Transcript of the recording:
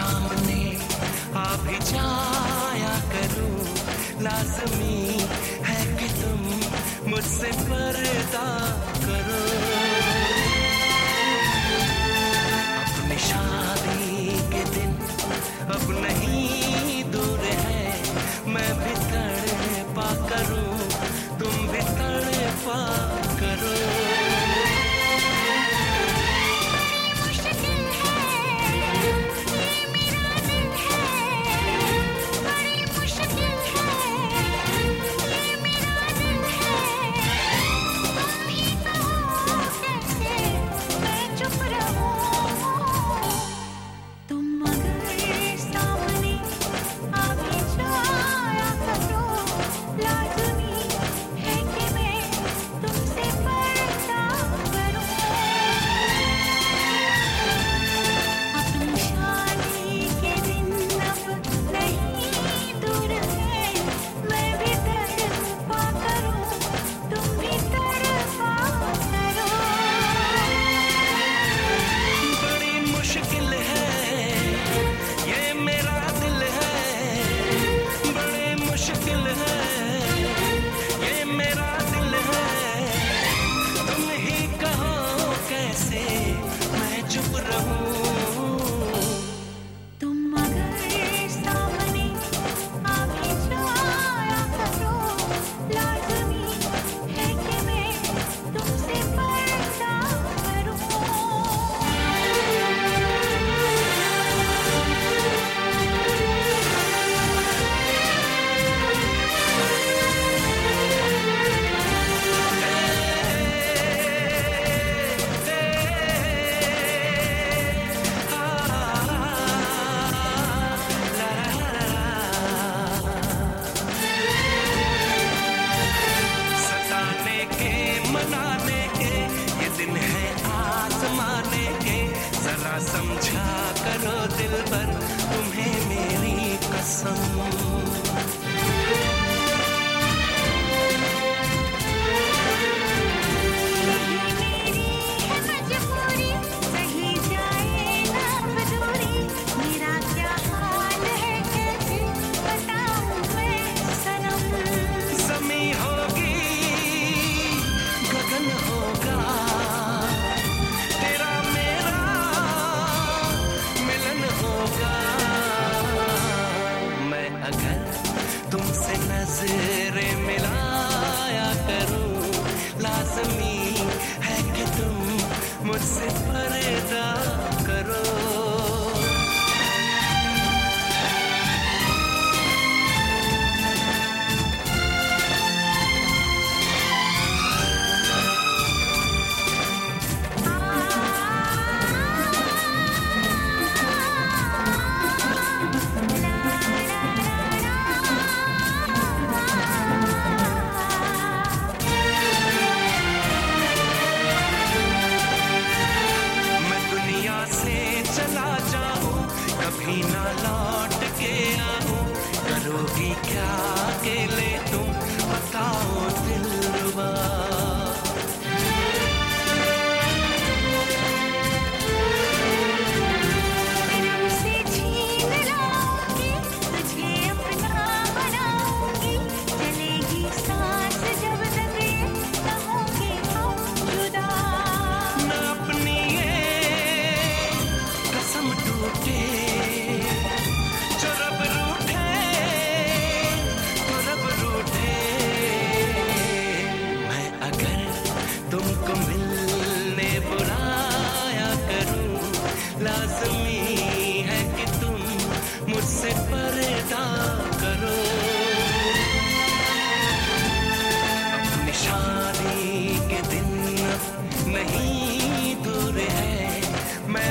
सामने आ भी जाया करो। लाजमी है कि तुम मुझसे पर्दा live. नजरे मिलाया करो। लाजमी है कि तुम मुझसे परेजा भी ना लौट के आऊँ। करोगी क्या अकेले? मिलने बुलाया लाजमी है कि तुम मुझसे पर्दा करो। शादी के दिन नहीं दूर है, मैं